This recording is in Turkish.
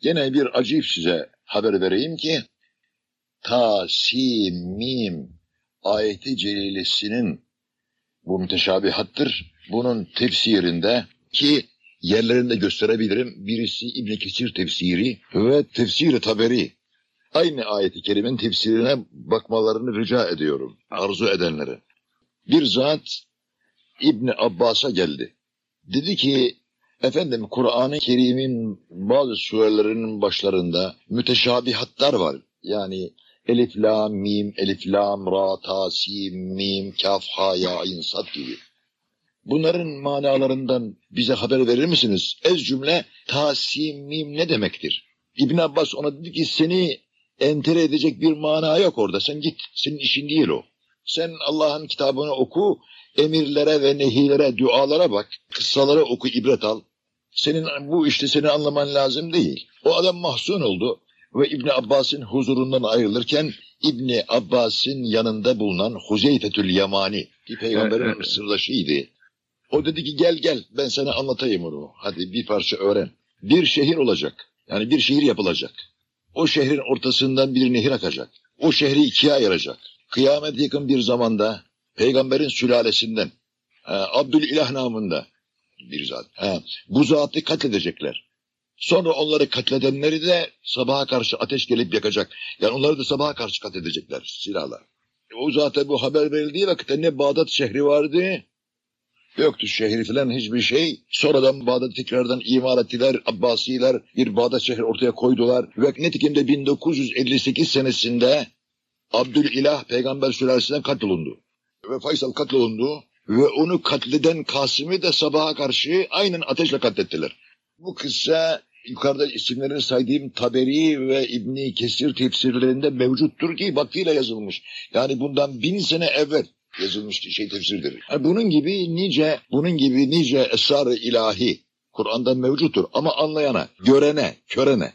Gene bir acayip size haber vereyim ki ta, si, mim ayeti celilesinin bu müteşabihattır. Bunun tefsirinde ki yerlerinde gösterebilirim. Birisi İbn Kesir tefsiri ve tefsiri taberi. Aynı ayeti kerimenin tefsirine bakmalarını rica ediyorum arzu edenlere. Bir zat İbn Abbas'a geldi. Dedi ki efendim Kur'an-ı Kerim'in bazı surelerinin başlarında müteşabihatlar var. Yani elif lam mim, elif lam ra ta sin mim, kaf ha ya ayn gibi. Bunların manalarından bize haber verir misiniz? Ez cümle ta sin mim ne demektir? İbn Abbas ona dedi ki seni entere edecek bir mana yok orada. Sen git. Senin işin değil o. Sen Allah'ın kitabını oku, emirlere ve nehilere, dualara bak, kıssalara oku, ibret al. Senin bu işte seni anlaman lazım değil. O adam mahzun oldu ve İbn Abbas'ın huzurundan ayrılırken İbn Abbas'ın yanında bulunan Huzeyfetül Yamani, bir peygamberin sırdaşıydı. O dedi ki gel gel ben sana anlatayım onu. Hadi bir parça öğren. Bir şehir olacak. Yani bir şehir yapılacak. O şehrin ortasından bir nehir akacak. O şehri ikiye ayıracak. Kıyamet yakın bir zamanda peygamberin sülalesinden e, Abdülilah namında bir zat. e, bu zatı katledecekler. Sonra onları katledenleri de sabaha karşı ateş gelip yakacak. Yani onları da sabaha karşı katledecekler silahla. E, o zaten bu haber verildiği vakitte ne Bağdat şehri vardı Yoktu şehri falan hiçbir şey. Sonradan Bağdat'ı tekrardan imar ettiler. Abbasiler bir Bağdat şehri ortaya koydular. Ve netikim de 1958 senesinde Abdülilah peygamber sülalesinden katılındı. Ve Faysal katılındı. Ve onu katleden Kasım'ı da sabaha karşı aynen ateşle katlettiler. Bu kıssa yukarıda isimlerini saydığım Taberi ve İbni Kesir tefsirlerinde mevcuttur ki vaktiyle yazılmış. Yani bundan bin sene evvel yazılmış şey tefsirdir. Yani bunun gibi nice, bunun gibi nice esrar-ı ilahi Kur'an'da mevcuttur ama anlayana, görene, körene